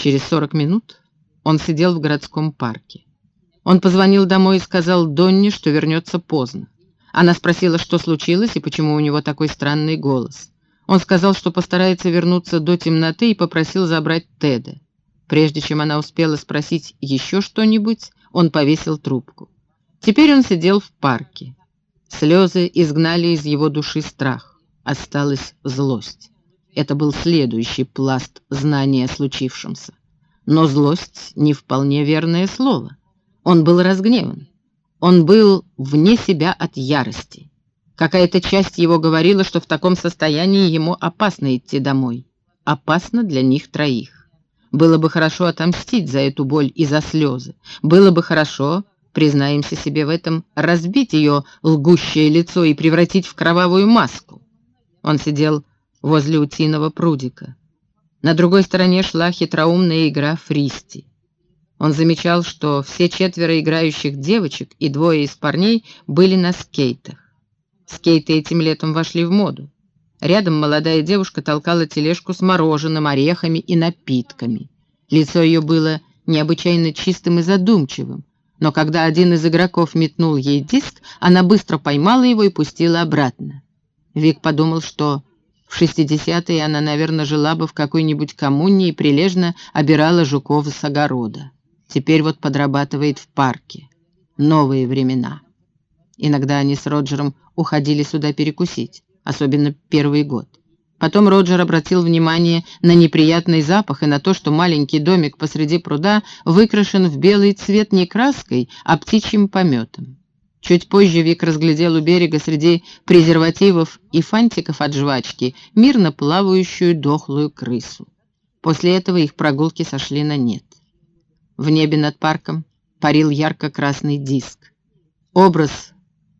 Через сорок минут он сидел в городском парке. Он позвонил домой и сказал Донне, что вернется поздно. Она спросила, что случилось и почему у него такой странный голос. Он сказал, что постарается вернуться до темноты и попросил забрать Теда. Прежде чем она успела спросить еще что-нибудь, он повесил трубку. Теперь он сидел в парке. Слезы изгнали из его души страх. Осталась злость. Это был следующий пласт знания о случившемся. Но злость — не вполне верное слово. Он был разгневан. Он был вне себя от ярости. Какая-то часть его говорила, что в таком состоянии ему опасно идти домой. Опасно для них троих. Было бы хорошо отомстить за эту боль и за слезы. Было бы хорошо, признаемся себе в этом, разбить ее лгущее лицо и превратить в кровавую маску. Он сидел возле утиного прудика. На другой стороне шла хитроумная игра фристи. Он замечал, что все четверо играющих девочек и двое из парней были на скейтах. Скейты этим летом вошли в моду. Рядом молодая девушка толкала тележку с мороженым, орехами и напитками. Лицо ее было необычайно чистым и задумчивым, но когда один из игроков метнул ей диск, она быстро поймала его и пустила обратно. Вик подумал, что в 60-е она, наверное, жила бы в какой-нибудь коммуне и прилежно обирала жуков с огорода. Теперь вот подрабатывает в парке. Новые времена. Иногда они с Роджером уходили сюда перекусить, особенно первый год. Потом Роджер обратил внимание на неприятный запах и на то, что маленький домик посреди пруда выкрашен в белый цвет не краской, а птичьим пометом. Чуть позже Вик разглядел у берега среди презервативов и фантиков от жвачки мирно плавающую дохлую крысу. После этого их прогулки сошли на нет. В небе над парком парил ярко-красный диск. Образ,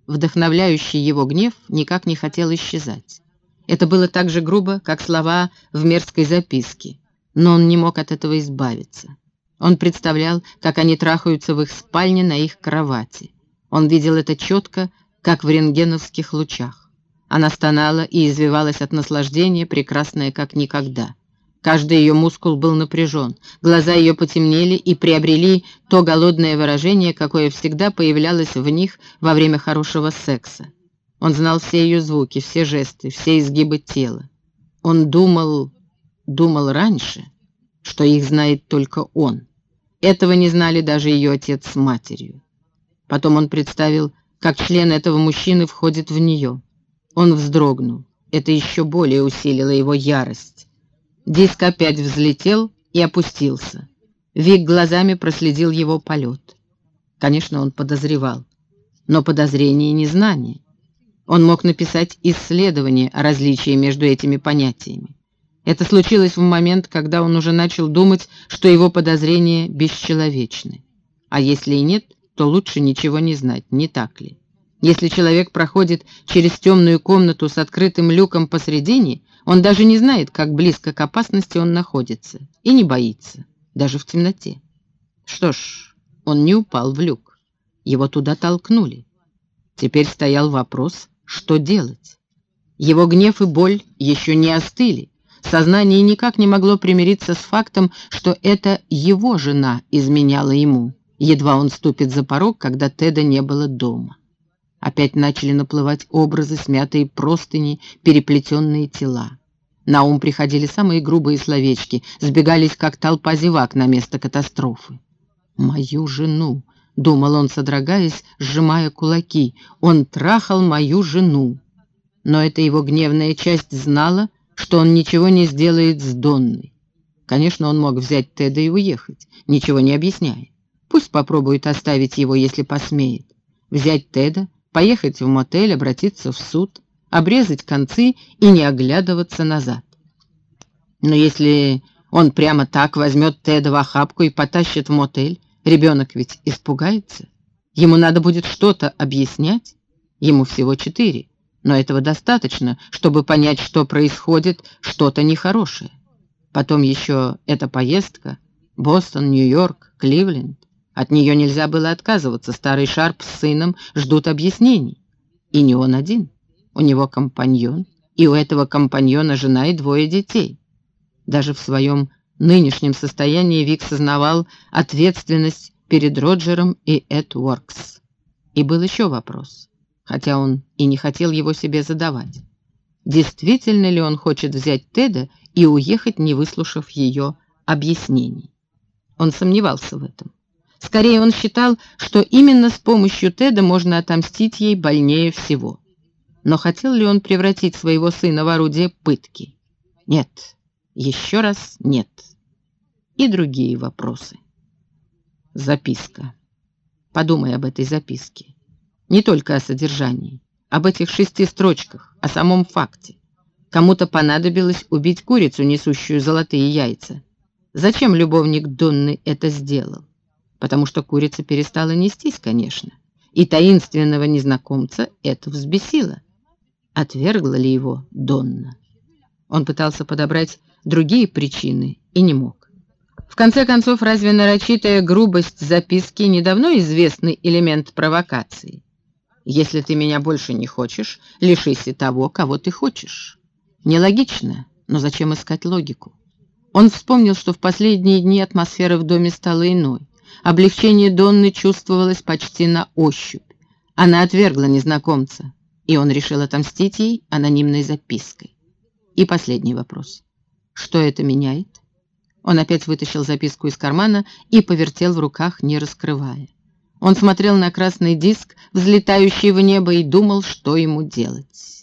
вдохновляющий его гнев, никак не хотел исчезать. Это было так же грубо, как слова в мерзкой записке, но он не мог от этого избавиться. Он представлял, как они трахаются в их спальне на их кровати. Он видел это четко, как в рентгеновских лучах. Она стонала и извивалась от наслаждения, прекрасная как никогда. Каждый ее мускул был напряжен, глаза ее потемнели и приобрели то голодное выражение, какое всегда появлялось в них во время хорошего секса. Он знал все ее звуки, все жесты, все изгибы тела. Он думал, думал раньше, что их знает только он. Этого не знали даже ее отец с матерью. Потом он представил, как член этого мужчины входит в нее. Он вздрогнул. Это еще более усилило его ярость. Диск опять взлетел и опустился. Вик глазами проследил его полет. Конечно, он подозревал. Но подозрение не знание. Он мог написать исследование о различии между этими понятиями. Это случилось в момент, когда он уже начал думать, что его подозрения бесчеловечны. А если и нет, то лучше ничего не знать, не так ли? Если человек проходит через темную комнату с открытым люком посредине, он даже не знает, как близко к опасности он находится, и не боится, даже в темноте. Что ж, он не упал в люк. Его туда толкнули. Теперь стоял вопрос, что делать. Его гнев и боль еще не остыли. Сознание никак не могло примириться с фактом, что это его жена изменяла ему. Едва он ступит за порог, когда Теда не было дома. Опять начали наплывать образы, смятые простыни, переплетенные тела. На ум приходили самые грубые словечки, сбегались, как толпа зевак на место катастрофы. «Мою жену!» — думал он, содрогаясь, сжимая кулаки. «Он трахал мою жену!» Но эта его гневная часть знала, что он ничего не сделает с Донной. Конечно, он мог взять Теда и уехать, ничего не объясняя. Пусть попробует оставить его, если посмеет. Взять Теда поехать в мотель, обратиться в суд, обрезать концы и не оглядываться назад. Но если он прямо так возьмет Теда в охапку и потащит в мотель, ребенок ведь испугается. Ему надо будет что-то объяснять. Ему всего четыре, но этого достаточно, чтобы понять, что происходит что-то нехорошее. Потом еще эта поездка, Бостон, Нью-Йорк, Кливленд. От нее нельзя было отказываться, старый Шарп с сыном ждут объяснений. И не он один, у него компаньон, и у этого компаньона жена и двое детей. Даже в своем нынешнем состоянии Вик сознавал ответственность перед Роджером и Эд Уоркс. И был еще вопрос, хотя он и не хотел его себе задавать. Действительно ли он хочет взять Теда и уехать, не выслушав ее объяснений? Он сомневался в этом. Скорее, он считал, что именно с помощью Теда можно отомстить ей больнее всего. Но хотел ли он превратить своего сына в орудие пытки? Нет, еще раз нет. И другие вопросы. Записка. Подумай об этой записке. Не только о содержании, об этих шести строчках, о самом факте. Кому-то понадобилось убить курицу, несущую золотые яйца. Зачем любовник Донны это сделал? Потому что курица перестала нестись, конечно. И таинственного незнакомца это взбесило. Отвергла ли его Донна? Он пытался подобрать другие причины и не мог. В конце концов, разве нарочитая грубость записки недавно известный элемент провокации? Если ты меня больше не хочешь, лишись того, кого ты хочешь. Нелогично, но зачем искать логику? Он вспомнил, что в последние дни атмосфера в доме стала иной. Облегчение Донны чувствовалось почти на ощупь. Она отвергла незнакомца, и он решил отомстить ей анонимной запиской. И последний вопрос. Что это меняет? Он опять вытащил записку из кармана и повертел в руках, не раскрывая. Он смотрел на красный диск, взлетающий в небо, и думал, что ему делать.